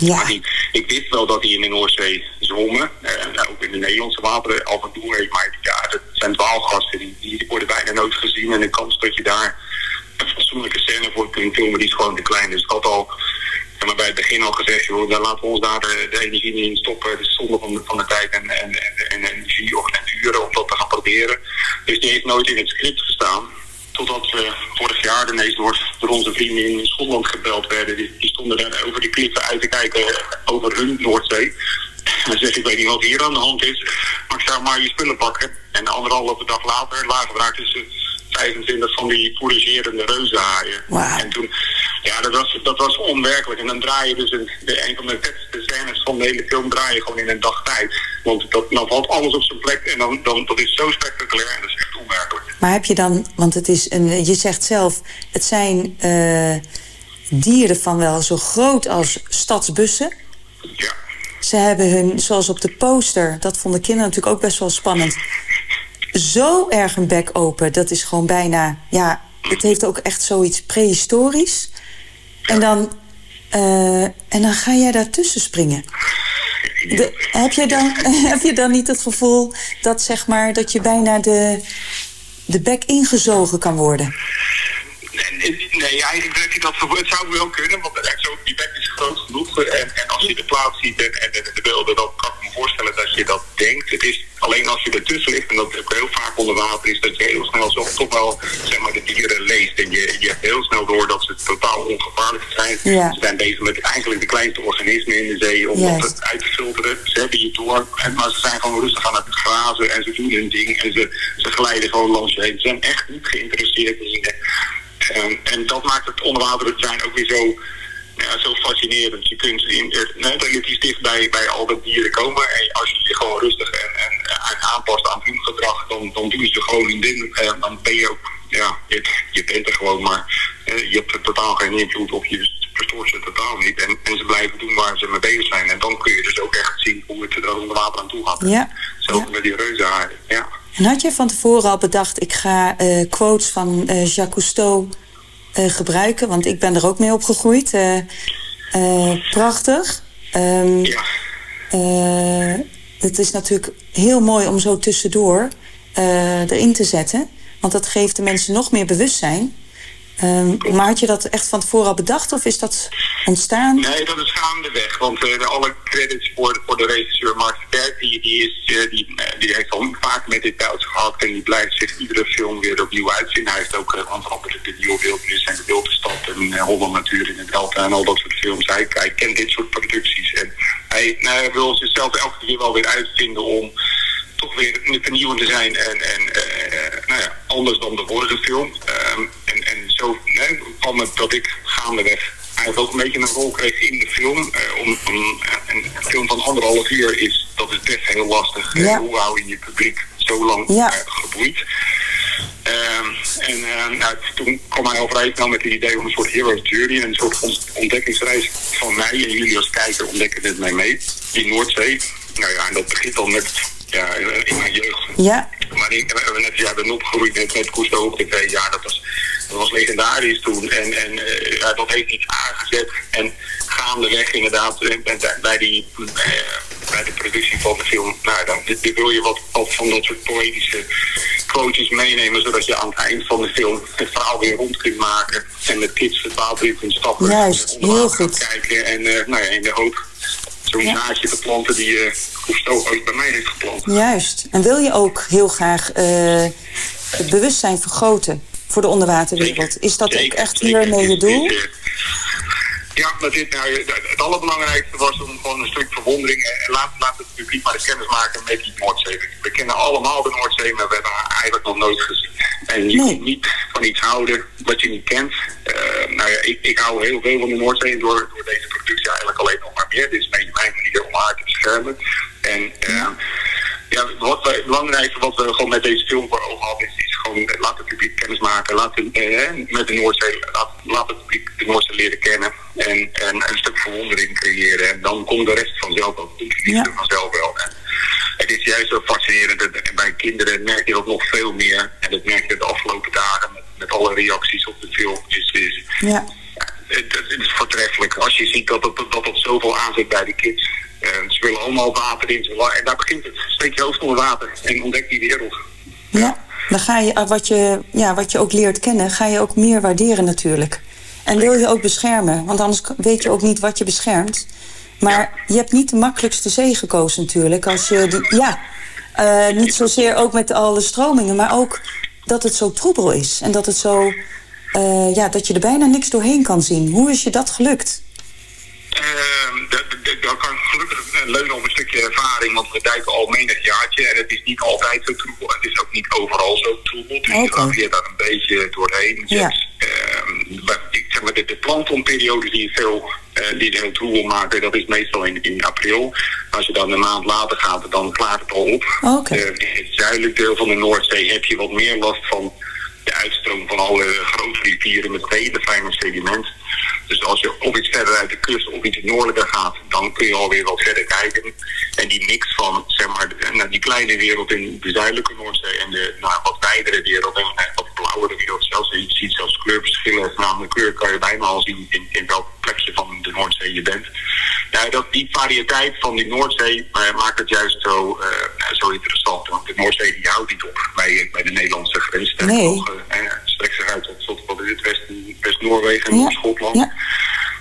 Speaker 7: Ja.
Speaker 8: Ik wist wel dat die in de Noordzee zwommen, eh, nou, ook in de Nederlandse wateren af en toe. Maar ja, dat zijn dwaalgasten, die, worden bijna nooit gezien. En de kans dat je daar een fatsoenlijke scène voor kunt filmen, die is gewoon te klein. Dus ik had al maar bij het begin al gezegd, joh, dan laten we ons daar de, de energie niet in stoppen. Is zonde van de, de tijd en, en, en, en energie of en uren om dat te gaan proberen. Dus die heeft nooit in het script gestaan. Totdat we vorig jaar ineens door, door onze vrienden in Schotland gebeld werden. Die, stonden daar over die kliffen uit te kijken over hun Noordzee. En zeg ik weet niet wat hier aan de hand is. Maar ik zou maar je spullen pakken. En anderhalve dag later lagen we daar tussen 25 van die fouragerende reuzenhaaien. En toen, ja, dat was, dat was onwerkelijk. En dan draai je dus een, de, een van de vetste scènes van de hele film draai je gewoon in een dag tijd. Want dat, dan valt alles op zijn plek en dan, dan, dat is zo spectaculair en dat is echt onwerkelijk.
Speaker 7: maar heb je dan, want het is een, je zegt zelf, het zijn eh, dieren van wel zo groot als stadsbussen.
Speaker 8: Ja.
Speaker 7: Ze hebben hun, zoals op de poster, dat vonden kinderen natuurlijk ook best wel spannend. Zo erg een bek open, dat is gewoon bijna, ja, het heeft ook echt zoiets prehistorisch. En dan, eh, en dan ga jij daartussen springen. De- heb, je dan, *laughs* heb je dan niet het gevoel dat, zeg maar, dat je bijna de, de bek ingezogen kan worden?
Speaker 8: Nee, nee, eigenlijk denk ik dat het zou wel kunnen, want zo, die bek is groot genoeg. En, en als je de plaats ziet en, en de, de beelden, dan kan voorstellen dat je dat denkt. Het is alleen als je ertussen ligt, en dat ook heel vaak onder water is, dat je heel snel zo, toch wel zeg maar, de dieren leest. En je, je hebt heel snel door dat ze totaal ongevaarlijk zijn.
Speaker 7: Ja.
Speaker 8: Ze zijn bezig met eigenlijk de kleinste organismen in de zee om dat uit te filteren. Ze hebben je door, maar ze zijn gewoon rustig aan het grazen en ze doen hun ding en ze, ze glijden gewoon langs je heen. Ze zijn echt niet geïnteresseerd in je. Ehm, en dat maakt het onderwater zijn ook weer zo, ja, zo fascinerend. Je kunt in, eh, relatief dicht bij, bij al dat dieren komen. En als je je gewoon rustig en, en, en aanpast aan hun gedrag, dan, dan doen ze gewoon hun ding. En dan ben je ook, ja, je, je bent er gewoon, maar eh, je hebt er totaal geen invloed op je. Dus verstoort ze totaal niet. En, en ze blijven doen waar ze mee bezig zijn. En dan kun je dus ook echt zien hoe het er onder water aan toe gaat.
Speaker 7: Ja.
Speaker 8: Zelfs
Speaker 7: ja.
Speaker 8: met die reuzenhaaien, ja.
Speaker 7: En had je van tevoren al bedacht, ik ga eh, quotes van eh, Jacques Cousteau eh, gebruiken? Want ik ben er ook mee opgegroeid. Eh, eh, prachtig. Ehm,
Speaker 8: Ja.
Speaker 7: eh, het is natuurlijk heel mooi om zo tussendoor eh, erin te zetten. Want dat geeft de mensen nog meer bewustzijn. Ehm, maar had je dat echt van tevoren al bedacht of is dat ontstaan?
Speaker 8: Nee, dat is gaandeweg. Want eh, alle credits voor, voor de regisseur Mark Berg, die, is, eh, die, eh, die heeft al vaak met dit Duits gehad. En die blijft zich iedere film weer opnieuw uitzien. Hij heeft ook uh, andere de Nieuwe Wildnis en de Wilde Stad en uh, Holland Natuur in het Delta en al dat soort films. Hij, hij kent dit soort producties. En hij wil zichzelf elke keer wel weer uitvinden om toch weer vernieuwend te zijn en, en uh, nou ja, anders dan de vorige film. Um, en, en zo nee, kwam het dat ik gaandeweg eigenlijk ook een beetje een rol kreeg in de film. Uh, om, om een, film van anderhalf uur is, dat is best heel lastig.
Speaker 7: Ja.
Speaker 8: hoe hou je je publiek zo lang
Speaker 7: Ja.
Speaker 8: uh, geboeid? Um, en nou, toen kwam hij al vrij snel met het idee om een soort hero journey, een soort ontdekkingsreis van mij en jullie als kijker ontdekken dit mij mee, die Noordzee. Nou ja, en dat begint dan met ja, in mijn jeugd.
Speaker 7: Ja,
Speaker 8: Maar ik, we hebben net ja, ben opgegroeid met, met Cousteau op tv. Ja, dat was, dat was legendarisch toen. En, en eh, ja, dat heeft iets aangezet. En gaandeweg inderdaad eh, bij, die, eh, bij de productie van de film... Nou, dan dit- wil je wat, wat van dat soort poëtische quotes meenemen... zodat je aan het eind van de film het verhaal weer rond kunt maken. En met kids het water in kunt stappen.
Speaker 7: Juist, heel goed.
Speaker 8: kijken. En nou ja, in de hoop zo'n
Speaker 7: Ja.
Speaker 8: zaadje te planten die eh Cousteau ooit bij mij heeft geplant.
Speaker 7: juist. En wil je ook heel graag eh, het bewustzijn vergroten voor de onderwaterwereld? Is dat ook echt hiermee je doel?
Speaker 8: eh, Ja, maar dit, nou, het allerbelangrijkste was om gewoon een stuk verwondering en laat, laat het publiek maar de kennis maken met die Noordzee. We kennen allemaal de Noordzee, maar we hebben haar eigenlijk nog nooit gezien. En je
Speaker 7: Nee.
Speaker 8: kunt niet van iets houden wat je niet kent. Eh, nou ja, ik, ik hou heel veel van de Noordzee door, door deze productie eigenlijk alleen nog maar meer. Dit is mijn, mijn manier om haar te beschermen. En eh, ja, wat wij, het belangrijkste wat we gewoon met deze film voor ogen hadden, is, is gewoon eh, laat het publiek kennis maken. Laat het, eh, met de Noordzee, laat, laat het publiek de Noordzee leren kennen. En, en een stuk verwondering creëren. En dan komt de rest vanzelf wel. Komt de liefde
Speaker 7: Ja.
Speaker 8: vanzelf wel. En het is juist zo fascinerend. En bij kinderen merk je dat nog veel meer. En dat merk je de afgelopen dagen met, met alle reacties op de film. Is, is,
Speaker 7: Ja,
Speaker 8: het- het is voortreffelijk. Als je ziet dat het, dat het zoveel aanzet bij de kids. Eh, ze willen allemaal water in. En daar begint het. Steek je hoofd onder water en ontdek die wereld.
Speaker 7: ja. Dan ga je eh, wat je, ja, wat je ook leert kennen, ga je ook meer waarderen natuurlijk. En wil je ook beschermen, want anders weet je ook niet wat je beschermt. Maar je hebt niet de makkelijkste zee gekozen natuurlijk. Als je die, ja, eh, niet zozeer ook met alle stromingen, maar ook dat het zo troebel is. En dat het zo, eh, ja, dat je er bijna niks doorheen kan zien. Hoe is je dat gelukt?
Speaker 8: Ehm, dat, kan gelukkig eh, leunen op een stukje ervaring, want we duiken al menig jaartje en het is niet altijd zo troebel. Het is ook niet overal zo troebel, dus je
Speaker 7: Oké.
Speaker 8: navigeert daar een beetje doorheen.
Speaker 7: Ja.
Speaker 8: Dus, ehm, maar ik zeg maar, de, de plantonperiode die je veel eh, die het heel troebel maken, dat is meestal in, in april. Als je dan een maand later gaat, dan klaart het al op.
Speaker 7: Oké.
Speaker 8: Eh, in het zuidelijk deel van de Noordzee heb je wat meer last van de uitstroom van alle grote rivieren met hele fijne sediment. Dus als je of iets verder uit de kust of iets noordelijker gaat, dan kun je alweer wat verder kijken. En die mix van zeg maar, nou, die kleine wereld in de zuidelijke Noordzee en de nou, wat wijdere wereld en eh, wat blauwere wereld zelfs. Je ziet zelfs kleurverschillen. De kleur kan je bijna al zien in, in welk plekje van de Noordzee je bent. Ja, dat, die variëteit van die Noordzee eh, maakt het juist zo, eh, zo interessant. Want de Noordzee die houdt niet op bij, bij de Nederlandse grens.
Speaker 7: Nee.
Speaker 8: nog, strekt zich uit tot, tot, het West- West-Noorwegen en
Speaker 7: ja.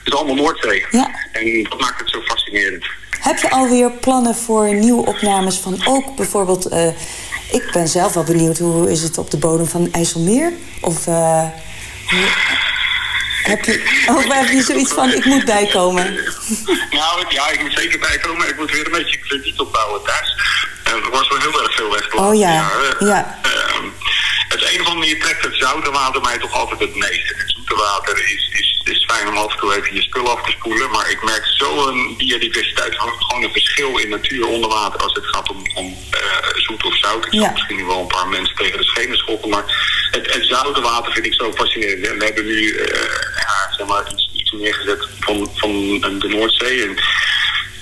Speaker 8: Het is allemaal Noordzee.
Speaker 7: Ja.
Speaker 8: En dat maakt het zo fascinerend.
Speaker 7: Heb je alweer plannen voor nieuwe opnames van ook bijvoorbeeld... eh, ik ben zelf wel benieuwd, hoe is het op de bodem van IJsselmeer? Of eh, hoe- heb, je, of heb je zoiets van, ik moet bijkomen? *laughs*
Speaker 8: Nou, ja, ik moet zeker bijkomen. Ik moet weer een beetje krediet opbouwen thuis. En er was wel heel erg veel weg.
Speaker 7: Oh ja,
Speaker 8: jaren.
Speaker 7: ja.
Speaker 8: Ehm, het een of andere manier trekt het zoute water mij toch altijd het meest. Het zoete water is, is, is fijn om af en toe even je spul af te spoelen. Maar ik merk zo'n biodiversiteit, gewoon gewoon een verschil in natuur onder water als het gaat om, om eh, zoet of zout. Ik zal
Speaker 7: Ja.
Speaker 8: misschien nu wel een paar mensen tegen de schenen schoppen. Maar het, het zoute water vind ik zo fascinerend. En we hebben nu eh, ja, zeg maar iets, iets neergezet van, van de Noordzee. En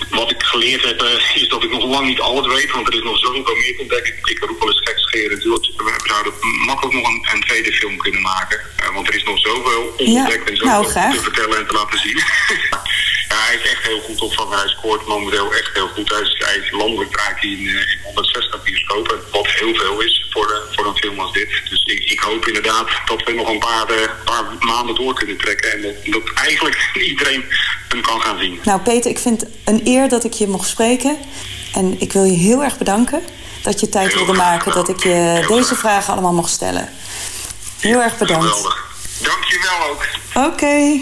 Speaker 8: wat ik geleerd heb, eh, is dat ik nog lang niet alles weet, want er is nog zoveel meer te ontdekken. Ik roep wel eens gekscherend, we zouden makkelijk nog een, een tweede film kunnen maken. Eh, want er is nog zoveel ontdekt en zoveel
Speaker 7: nou,
Speaker 8: te vertellen en te laten zien. *laughs* hij is echt heel goed opvangen. Hij scoort momenteel echt heel goed. Hij is, hij is landelijk draait hij in, eh, in 160 bioscopen, wat heel veel is voor, eh, voor een film als dit. Dus ik, ik hoop inderdaad dat we nog een paar, eh, paar maanden door kunnen trekken en dat, dat eigenlijk *laughs* iedereen hem kan gaan zien.
Speaker 7: Nou Peter, ik vind het een eer dat ik je mocht spreken. En ik wil je heel erg bedanken dat je tijd wilde maken... dat ik je deze vragen allemaal mocht stellen. Heel erg bedankt.
Speaker 8: Geweldig. Dankjewel ook.
Speaker 7: Oké.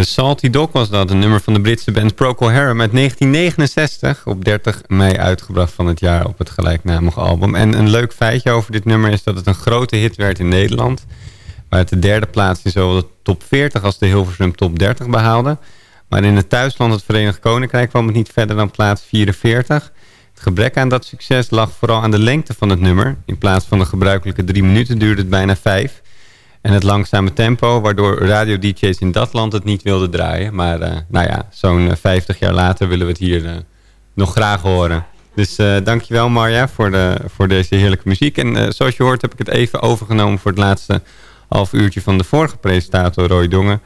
Speaker 9: Salty
Speaker 10: Dog was dat. Een nummer van de Britse band Procol Harum uit 1969. Op 30 mei uitgebracht van het jaar op het gelijknamige album. En een leuk feitje over dit nummer is dat het een grote hit werd in Nederland. Waar het de derde plaats in zowel de top 40 als de Hilversum top 30 behaalde. Maar in het thuisland, het Verenigd Koninkrijk, kwam het niet verder dan plaats 44. Het gebrek aan dat succes lag vooral aan de lengte van het nummer. In plaats van de gebruikelijke drie minuten duurde het bijna vijf. En het langzame tempo, waardoor radio-dj's in dat land het niet wilden draaien. Maar eh, nou ja, zo'n eh, 50 jaar later willen we het hier eh, nog graag horen. Dus eh dankjewel Marja voor, de, voor deze heerlijke muziek. En eh, zoals je hoort heb ik het even overgenomen voor het laatste half uurtje van de vorige presentator Roy Dongen.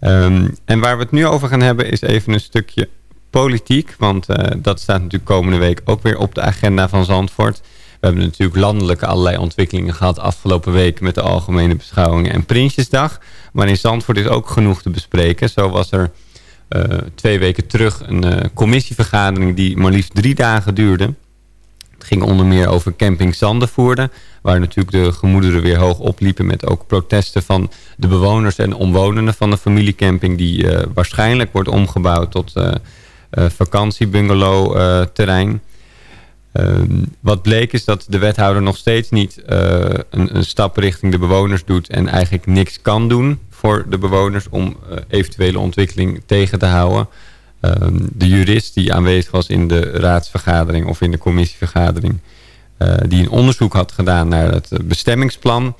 Speaker 10: Ehm, en waar we het nu over gaan hebben is even een stukje politiek. Want eh, dat staat natuurlijk komende week ook weer op de agenda van Zandvoort. We hebben natuurlijk landelijk allerlei ontwikkelingen gehad afgelopen week met de algemene beschouwingen en Prinsjesdag. Maar in Zandvoort is ook genoeg te bespreken. Zo was er eh, twee weken terug een eh, commissievergadering die maar liefst drie dagen duurde. Het ging onder meer over camping Zandenvoerde. Waar natuurlijk de gemoederen weer hoog opliepen met ook protesten van de bewoners en omwonenden van de familiecamping. Die eh, waarschijnlijk wordt omgebouwd tot vakantiebungalow terrein. Ehm, wat bleek is dat de wethouder nog steeds niet eh, een, een stap richting de bewoners doet en eigenlijk niks kan doen voor de bewoners om eh, eventuele ontwikkeling tegen te houden. Ehm, de jurist die aanwezig was in de raadsvergadering of in de commissievergadering, eh, die een onderzoek had gedaan naar het bestemmingsplan,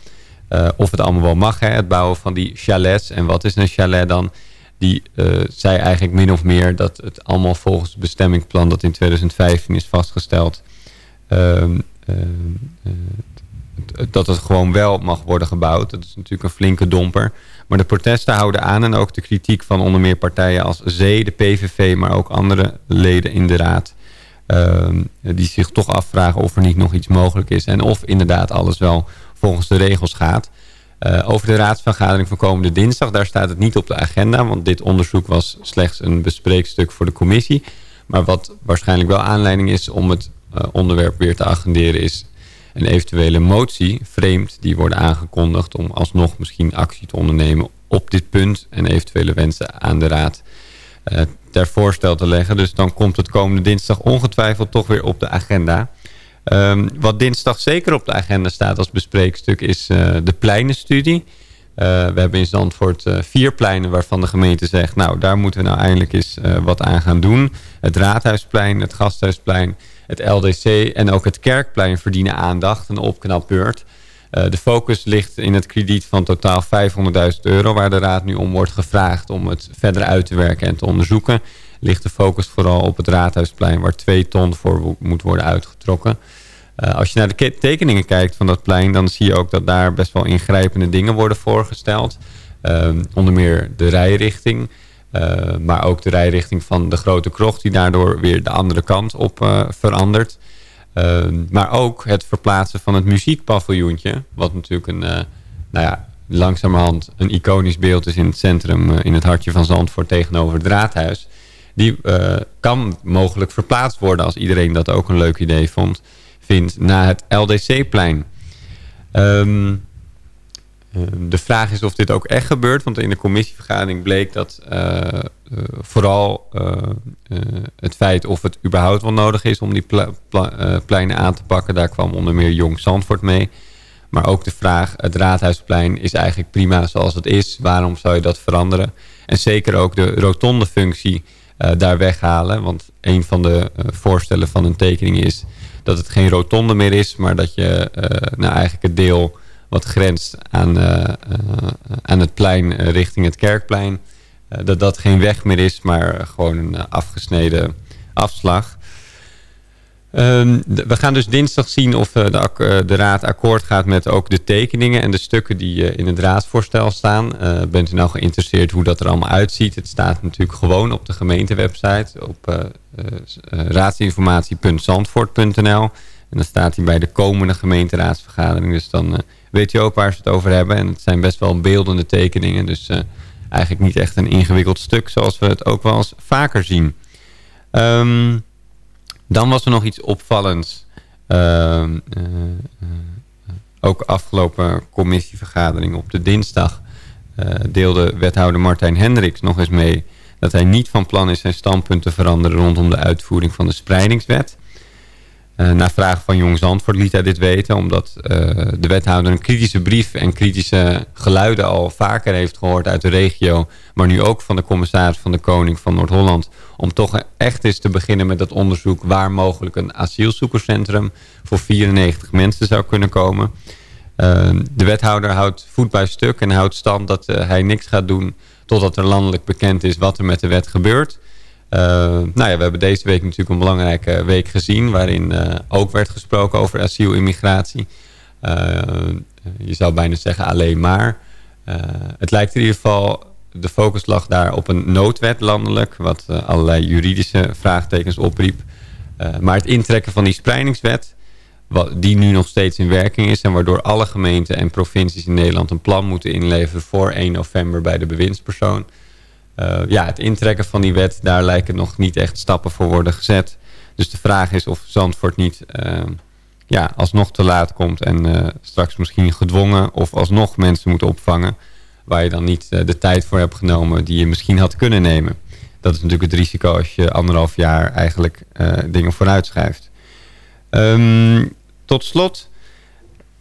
Speaker 10: of het allemaal wel mag, hè, het bouwen van die chalets. En wat is een chalet dan? Die eh, zei eigenlijk min of meer dat het allemaal volgens het bestemmingsplan dat in 2015 is vastgesteld, ehm, eh, t- dat het gewoon wel mag worden gebouwd. Dat is natuurlijk een flinke domper. Maar de protesten houden aan en ook de kritiek van onder meer partijen als Zee, de PVV, maar ook andere leden in de raad. ehm, die zich toch afvragen of er niet nog iets mogelijk is. En of inderdaad alles wel volgens de regels gaat. Eh, over de raadsvergadering van komende dinsdag, daar staat het niet op de agenda. Want dit onderzoek was slechts een bespreekstuk voor de commissie. Maar wat waarschijnlijk wel aanleiding is om het eh, onderwerp weer te agenderen... is een eventuele motie, vreemd, die wordt aangekondigd... om alsnog misschien actie te ondernemen op dit punt... en eventuele wensen aan de raad uh, ter voorstel te leggen. Dus dan komt het komende dinsdag ongetwijfeld toch weer op de agenda... Um, wat dinsdag zeker op de agenda staat als bespreekstuk is uh, de pleinenstudie. Uh, we hebben in Zandvoort uh, vier pleinen waarvan de gemeente zegt... nou, daar moeten we nou eindelijk eens wat aan gaan doen. Het Raadhuisplein, het Gasthuisplein, het LDC en ook het Kerkplein verdienen aandacht. Een opknapbeurt. de focus ligt in het krediet van totaal 500.000 euro... waar de Raad nu om wordt gevraagd om het verder uit te werken en te onderzoeken ligt de focus vooral op het Raadhuisplein... waar twee ton voor moet worden uitgetrokken. Uh, als je naar de tekeningen kijkt van dat plein... dan zie je ook dat daar best wel ingrijpende dingen worden voorgesteld. Uh, onder meer de rijrichting... Uh, maar ook de rijrichting van de grote krocht... die daardoor weer de andere kant op uh, verandert. Ehm, maar ook het verplaatsen van het muziekpaviljoentje... wat natuurlijk een, nou ja, langzamerhand een iconisch beeld is in het centrum... in het hartje van Zandvoort tegenover het raadhuis die uh, kan mogelijk verplaatst worden als iedereen dat ook een leuk idee vond, vindt, naar het LDC-plein. Um, uh, de vraag is of dit ook echt gebeurt, want in de commissievergadering bleek dat uh, vooral het feit of het überhaupt wel nodig is om die pla pleinen aan te pakken, daar kwam onder meer Jong Zandvoort mee. Maar ook de vraag, het Raadhuisplein is eigenlijk prima zoals het is. Waarom zou je dat veranderen? En zeker ook de rotonde functie daar weghalen. Want een van de uh, voorstellen van een tekening is dat het geen rotonde meer is, maar dat je uh, nou eigenlijk het deel wat grenst aan, aan het plein richting het kerkplein, dat dat geen weg meer is, maar gewoon een afgesneden afslag. Um, we gaan dus dinsdag zien of uh, de, uh, de, raad akkoord gaat met ook de tekeningen en de stukken die uh, in het raadsvoorstel staan. bent u nou geïnteresseerd hoe dat er allemaal uitziet? Het staat natuurlijk gewoon op de gemeentewebsite op raadsinformatie.zandvoort.nl. En dan staat hij bij de komende gemeenteraadsvergadering. Dus dan weet u ook waar ze het over hebben. En het zijn best wel beeldende tekeningen. Dus eigenlijk niet echt een ingewikkeld stuk zoals we het ook wel eens vaker zien. Um, dan was er nog iets opvallends. Uh, uh, uh, ook afgelopen commissievergadering op de dinsdag... deelde wethouder Martijn Hendricks nog eens mee... dat hij niet van plan is zijn standpunt te veranderen... rondom de uitvoering van de spreidingswet... Uh, na vraag van Jong Zandvoort liet hij dit weten... omdat uh, de wethouder een kritische brief en kritische geluiden al vaker heeft gehoord uit de regio... maar nu ook van de commissaris van de Koning van Noord-Holland... om toch echt eens te beginnen met dat onderzoek... waar mogelijk een asielzoekerscentrum voor 94 mensen zou kunnen komen. Uh, de wethouder houdt voet bij stuk en houdt stand dat hij niks gaat doen... totdat er landelijk bekend is wat er met de wet gebeurt... Uh, nou ja, we hebben deze week natuurlijk een belangrijke week gezien... waarin uh, ook werd gesproken over asiel immigratie. Uh, je zou bijna zeggen alleen maar. het lijkt in ieder geval... de focus lag daar op een noodwet landelijk... wat allerlei juridische vraagtekens opriep. maar het intrekken van die spreidingswet... Wat, die nu nog steeds in werking is... en waardoor alle gemeenten en provincies in Nederland... een plan moeten inleveren voor 1 november bij de bewindspersoon... Uh, ja, het intrekken van die wet, daar lijken nog niet echt stappen voor worden gezet. Dus de vraag is of Zandvoort niet uh, ja, alsnog te laat komt en uh, straks misschien gedwongen of alsnog mensen moet opvangen. Waar je dan niet de tijd voor hebt genomen die je misschien had kunnen nemen. Dat is natuurlijk het risico als je anderhalf jaar eigenlijk dingen vooruit schuift. Um, tot slot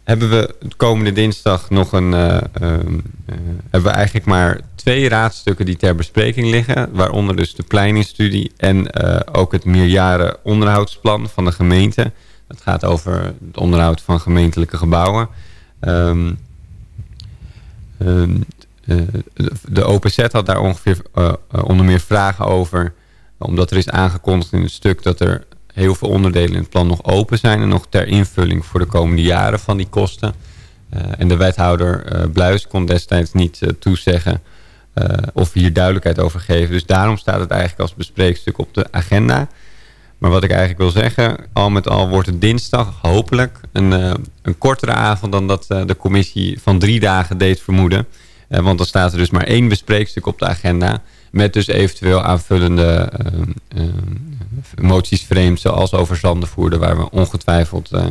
Speaker 10: hebben we komende dinsdag nog een... Uh, uh, hebben we eigenlijk maar twee raadstukken die ter bespreking liggen. Waaronder dus de pleiningstudie en uh, ook het meerjaren onderhoudsplan van de gemeente. Dat gaat over het onderhoud van gemeentelijke gebouwen. Um, de OPZ had daar ongeveer onder meer vragen over. Omdat er is aangekondigd in het stuk dat er heel veel onderdelen in het plan nog open zijn... en nog ter invulling voor de komende jaren van die kosten. Uh, en de wethouder uh, Bluis kon destijds niet uh, toezeggen of hier duidelijkheid over geven. Dus daarom staat het eigenlijk als bespreekstuk op de agenda. Maar wat ik eigenlijk wil zeggen, al met al wordt het dinsdag hopelijk een, eh, een kortere avond dan dat eh, de commissie van drie dagen deed vermoeden. Eh, want dan staat er dus maar één bespreekstuk op de agenda. Met dus eventueel aanvullende eh, eh, moties frames zoals over zandenvoerder, waar we ongetwijfeld eh,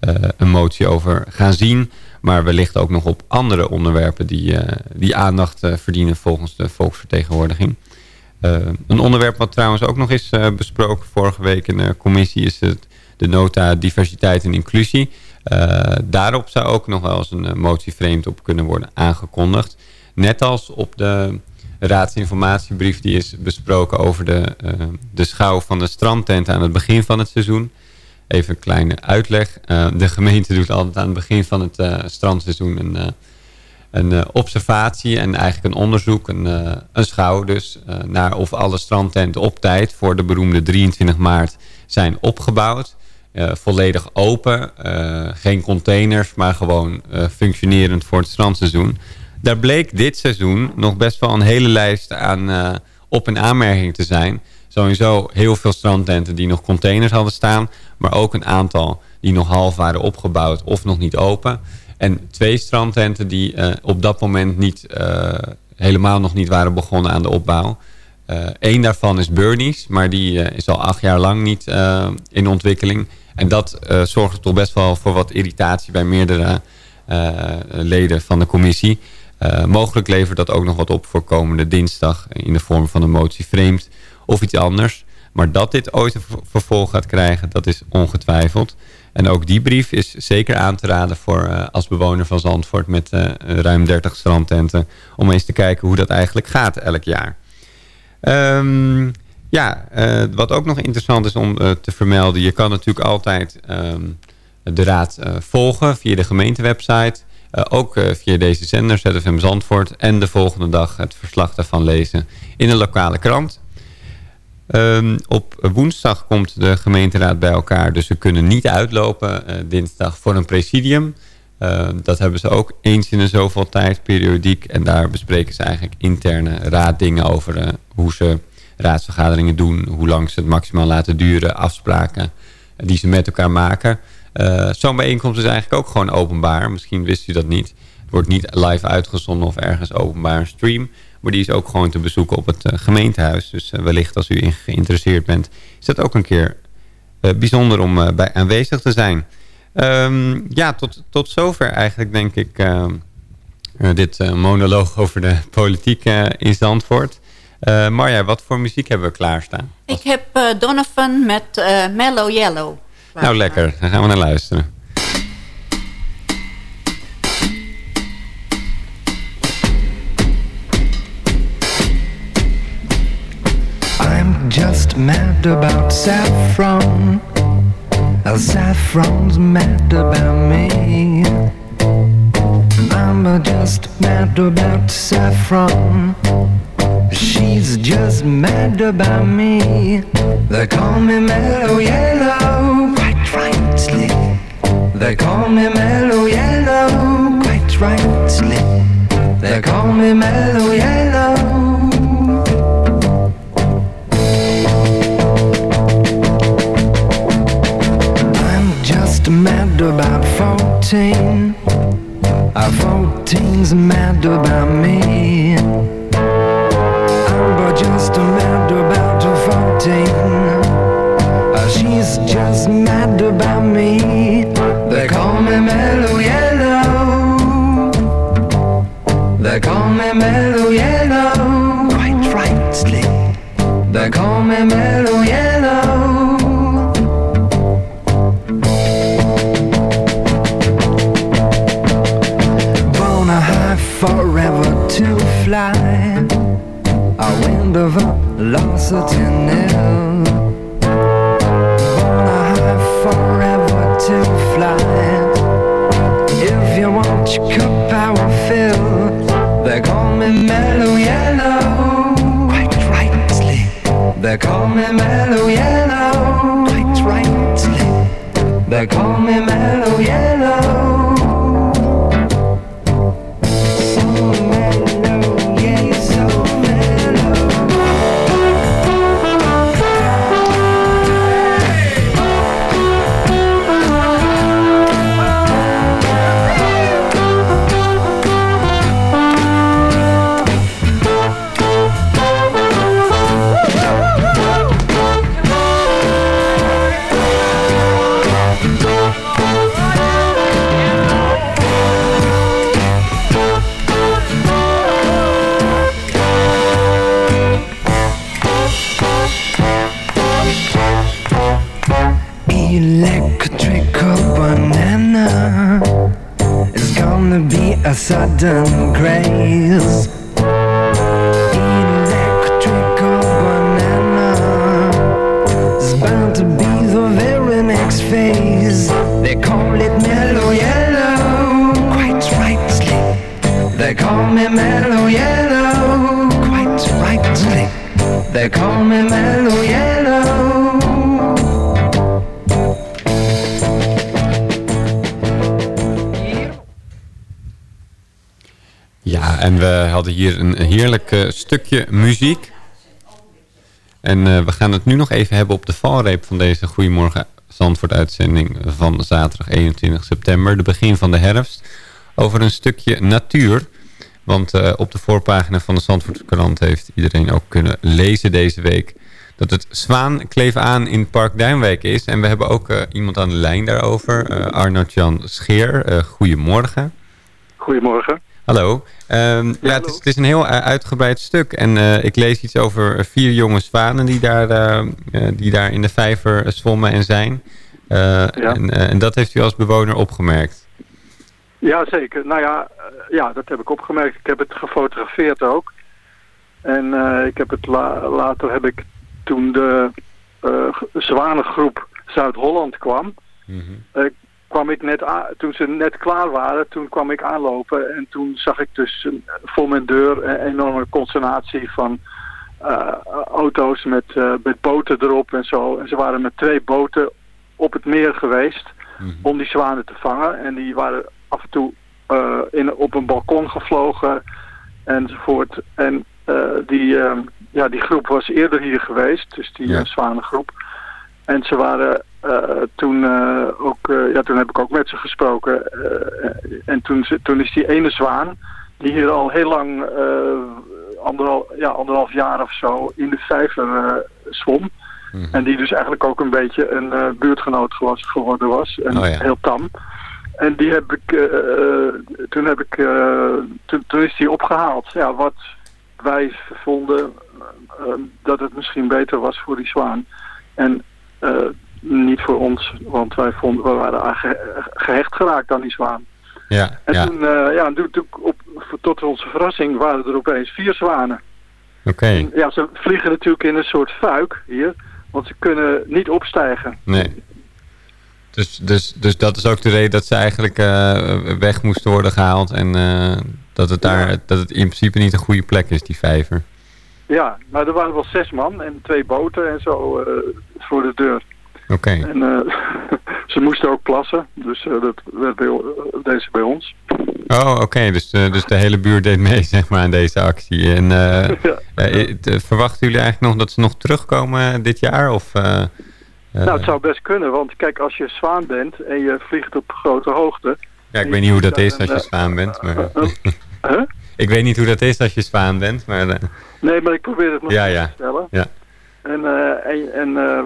Speaker 10: eh, een motie over gaan zien. Maar wellicht ook nog op andere onderwerpen die, eh, die aandacht eh, verdienen volgens de volksvertegenwoordiging. Eh, een onderwerp wat trouwens ook nog is eh, besproken vorige week in de commissie is het, de nota diversiteit en inclusie. Eh, daarop zou ook nog wel eens een eh, motie vreemd op kunnen worden aangekondigd. Net als op de raadsinformatiebrief die is besproken over de, eh, de schouw van de strandtent aan het begin van het seizoen. Even een kleine uitleg. Eh, de gemeente doet altijd aan het begin van het eh, strandseizoen een, een observatie en eigenlijk een onderzoek, een, een schouw dus, naar of alle strandtenten op tijd voor de beroemde 23 maart zijn opgebouwd. Volledig open, geen containers, maar gewoon functionerend voor het strandseizoen. Daar bleek dit seizoen nog best wel een hele lijst aan eh, op- en aanmerking te zijn. Sowieso heel veel strandtenten die nog containers hadden staan, maar ook een aantal die nog half waren opgebouwd of nog niet open. En twee strandtenten die eh, op dat moment niet, eh, helemaal nog niet waren begonnen aan de opbouw. Eén daarvan is Burnies, maar die is al acht jaar lang niet in ontwikkeling. En dat zorgde toch best wel voor wat irritatie bij meerdere leden van de commissie. Eh, mogelijk levert dat ook nog wat op voor komende dinsdag in de vorm van een motie vreemd of iets anders. Maar dat dit ooit een ver- vervolg gaat krijgen, dat is ongetwijfeld. En ook die brief is zeker aan te raden voor eh, als bewoner van Zandvoort met eh, ruim 30 strandtenten. Om eens te kijken hoe dat eigenlijk gaat elk jaar. Ehm, ja, wat ook nog interessant is om te vermelden. Je kan natuurlijk altijd ehm, de raad volgen via de gemeentewebsite. Eh, ook eh, via deze zender ZFM Zandvoort. En de volgende dag het verslag daarvan lezen in een lokale krant. Ehm, op woensdag komt de gemeenteraad bij elkaar. Dus ze kunnen niet uitlopen eh, dinsdag voor een presidium. Ehm, dat hebben ze ook eens in de zoveel tijd, periodiek. En daar bespreken ze eigenlijk interne raaddingen over hoe ze raadsvergaderingen doen. Hoe lang ze het maximaal laten duren. Afspraken die ze met elkaar maken. Eh, Zo'n bijeenkomst is eigenlijk ook gewoon openbaar. Misschien wist u dat niet. Het wordt niet live uitgezonden of ergens openbaar stream. Maar die is ook gewoon te bezoeken op het eh, gemeentehuis. Dus eh, wellicht als u in geïnteresseerd bent... is dat ook een keer bijzonder om bij aanwezig te zijn. Ehm, ja, tot, tot zover eigenlijk denk ik... dit monoloog over de politiek in Zandvoort. Marja, wat voor muziek hebben we klaarstaan?
Speaker 5: Ik heb Donovan met Mellow Yellow.
Speaker 10: Nou, lekker. Daar gaan we naar luisteren.
Speaker 9: I'm just mad about saffron. Saffron's mad about me. I'm just mad about saffron. She's just mad about me. They call me mellow yellow, quite rightly. They call me mellow yellow, quite rightly. They call me mellow yellow. I'm just mad about 14. Uh, 14's mad about me. I'm but just mad about 14. Just mad about me. They call me Mellow Yellow. They call me Mellow Yellow. Quite rightly. They call me Mellow Yellow. Forever to fly. A wind of velocity
Speaker 10: hier een heerlijk eh, stukje muziek. En eh, we gaan het nu nog even hebben op de valreep van deze Goedemorgen Zandvoort uitzending van zaterdag 21 september, de begin van de herfst, over een stukje natuur. Want eh, op de voorpagina van de Zandvoortse krant heeft iedereen ook kunnen lezen deze week dat het Zwaan kleef aan in Park Duinwijk is. En we hebben ook iemand aan de lijn daarover, Arnold-Jan Scheer. Goedemorgen.
Speaker 11: Goedemorgen.
Speaker 10: Hallo. Ehm, ja, het, is, het is een heel eh, uitgebreid stuk. En eh, ik lees iets over eh, vier jonge zwanen die daar, die daar in de vijver zwommen en zijn. En, en dat heeft u als bewoner opgemerkt.
Speaker 11: Ja, zeker. Nou ja, ja, dat heb ik opgemerkt. Ik heb het gefotografeerd ook. En ik heb het la- later heb ik toen de zwanengroep Zuid-Holland kwam, eh, kwam ik net aan, toen ze net klaar waren, toen kwam ik aanlopen en toen zag ik dus voor mijn deur een enorme consternatie van eh, auto's met, eh, met boten erop en zo. En ze waren met twee boten op het meer geweest om die zwanen te vangen. En die waren af en toe eh, in, op een balkon gevlogen enzovoort. En die, ja, die groep was eerder hier geweest, dus die
Speaker 10: Ja.
Speaker 11: zwanengroep. En ze waren eh, toen eh, ook, eh, ja, toen heb ik ook met ze gesproken. en toen, toen is die ene zwaan, die hier al heel lang, eh, anderhal, ja, anderhalf jaar of zo, in de vijver zwom. En die dus eigenlijk ook een beetje een buurtgenoot geworden was. En
Speaker 10: Oh ja.
Speaker 11: heel tam. En die heb ik, toen heb ik, toen, toen is die opgehaald. Ja, wat wij vonden dat het misschien beter was voor die zwaan. En niet voor ons, want wij vonden, we waren gehecht geraakt aan die zwaan.
Speaker 10: Ja,
Speaker 11: En
Speaker 10: ja.
Speaker 11: toen, eh, ja, op, tot onze verrassing waren er opeens vier zwanen.
Speaker 10: oké.
Speaker 11: Ja, ze vliegen natuurlijk in een soort fuik hier, want ze kunnen niet opstijgen.
Speaker 10: Nee. Dus, dus, dus dat is ook de reden dat ze eigenlijk eh, weg moesten worden gehaald. En eh, dat, het daar, dat het in principe niet een goede plek is, die vijver.
Speaker 11: Ja, maar er waren wel zes man en twee boten en zo voor de deur.
Speaker 10: Oké.
Speaker 11: En eh, *laughs* ze moesten ook plassen, dus eh, dat werd bij, eh, deze bij ons.
Speaker 10: Oh, oké. Dus, de, dus de hele buurt deed mee, *laughs* zeg maar, aan deze actie. En *laughs* verwachten jullie eigenlijk nog dat ze nog terugkomen dit jaar? Of,
Speaker 11: nou, het zou best kunnen, want kijk, als je zwaan bent en je vliegt op grote hoogte...
Speaker 10: ja, ik weet niet hoe dat is als je zwaan bent. Maar,
Speaker 11: Huh?
Speaker 10: ik weet niet hoe dat is als je zwaan bent, maar...
Speaker 11: Nee, maar ik probeer het nog
Speaker 10: Ja,
Speaker 11: eens
Speaker 10: ja.
Speaker 11: te stellen.
Speaker 10: ja.
Speaker 11: En, eh, en, en eh,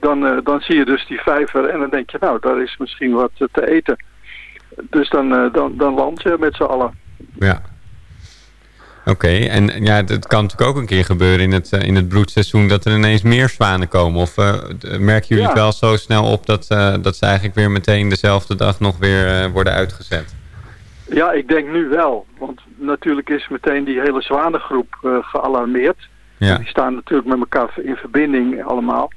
Speaker 11: dan, eh, dan zie je dus die vijver en dan denk je, nou, daar is misschien wat te eten. Dus dan, dan, dan land je met z'n allen.
Speaker 10: Ja. Oké, en ja, het kan natuurlijk ook een keer gebeuren in het, in het broedseizoen dat er ineens meer zwanen komen. Of d- merken jullie
Speaker 11: Ja.
Speaker 10: het wel zo snel op dat, dat ze eigenlijk weer meteen dezelfde dag nog weer worden uitgezet?
Speaker 11: Ja, ik denk nu wel. Want natuurlijk is meteen die hele zwanengroep gealarmeerd.
Speaker 10: Ja.
Speaker 11: Die staan natuurlijk met elkaar in verbinding allemaal.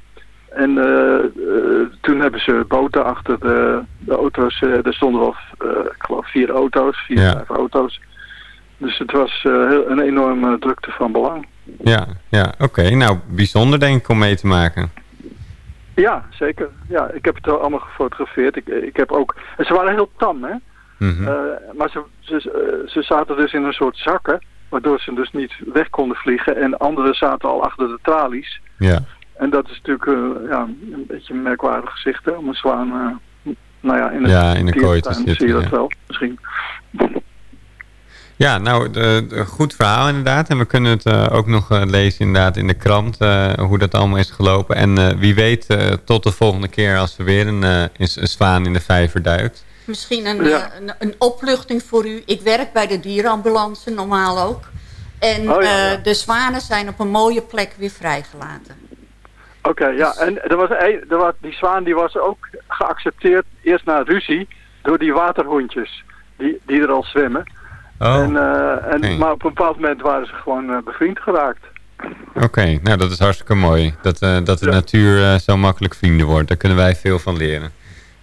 Speaker 11: En eh, eh, toen hebben ze boten achter de, de auto's. eh, er stonden wel, ik geloof, vier auto's, vier,
Speaker 10: Ja.
Speaker 11: vijf auto's. Dus het was heel, een enorme drukte van belang.
Speaker 10: Ja, ja oké. Nou, bijzonder denk ik om mee te maken.
Speaker 11: Ja, zeker. Ja, ik heb het al allemaal gefotografeerd. Ik, ik heb ook... En ze waren heel tam, hè?
Speaker 10: Mhm.
Speaker 11: Maar ze, ze, ze zaten dus in een soort zakken, waardoor ze dus niet weg konden vliegen. En anderen zaten al achter de tralies.
Speaker 10: Ja.
Speaker 11: En dat is natuurlijk eh, ja, een beetje een merkwaardig gezicht, hè, om een zwaan... eh, nou ja, in een,
Speaker 10: Ja, in een kooi te zitten,
Speaker 11: zie je dat
Speaker 10: ja.
Speaker 11: wel, misschien.
Speaker 10: Ja, nou, de, de- goed verhaal inderdaad. En we kunnen het eh, ook nog lezen inderdaad in de krant, hoe dat allemaal is gelopen. En wie weet, tot de volgende keer als er weer een, een, een zwaan in de vijver duikt.
Speaker 5: Misschien een,
Speaker 11: Ja.
Speaker 5: eh, een, een opluchting voor u. Ik werk bij de dierenambulance, normaal ook. En
Speaker 11: Oh, ja,
Speaker 5: eh,
Speaker 11: ja.
Speaker 5: de zwanen zijn op een mooie plek weer vrijgelaten.
Speaker 11: Oké, ja. En er was een, er was, die zwaan die was ook geaccepteerd, eerst na ruzie, door die waterhondjes die, die er al zwemmen.
Speaker 10: Oh,
Speaker 11: en, eh, en. Maar op een bepaald moment waren ze gewoon bevriend geraakt.
Speaker 10: Oké, nou dat is hartstikke mooi. Dat, eh, dat de
Speaker 11: Ja.
Speaker 10: natuur eh, zo makkelijk vrienden wordt. Daar kunnen wij veel van leren.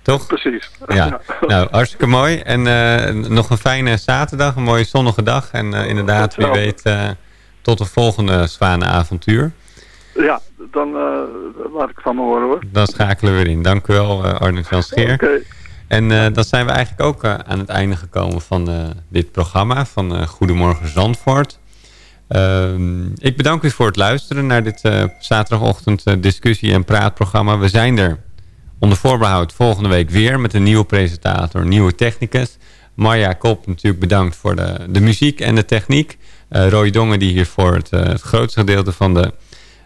Speaker 10: Toch?
Speaker 11: Precies.
Speaker 10: Ja, nou hartstikke mooi. En eh, nog een fijne zaterdag, een mooie zonnige dag. En eh, inderdaad, wie weet, eh, tot de volgende zwanenavontuur.
Speaker 11: Ja, dan laat ik van me horen hoor.
Speaker 10: Dan schakelen we weer in. Dank u wel, Arnold Jan Scheer.
Speaker 11: Oké.
Speaker 10: En dan zijn we eigenlijk ook aan het einde gekomen van dit programma van Goedemorgen Zandvoort. Ehm, ik bedank u voor het luisteren naar dit zaterdagochtend discussie- en praatprogramma. We zijn er onder voorbehoud volgende week weer met een nieuwe presentator, nieuwe technicus. Marja Kop natuurlijk bedankt voor de, de muziek en de techniek. Eh Roy Dongen die hier voor het, eh, grootste gedeelte van de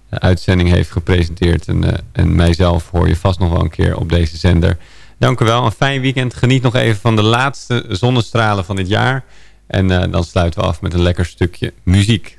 Speaker 10: eh, uitzending heeft gepresenteerd. En, en mijzelf hoor je vast nog wel een keer op deze zender. Dank u wel, een fijn weekend. Geniet nog even van de laatste zonnestralen van dit jaar. En dan sluiten we af met een lekker stukje muziek.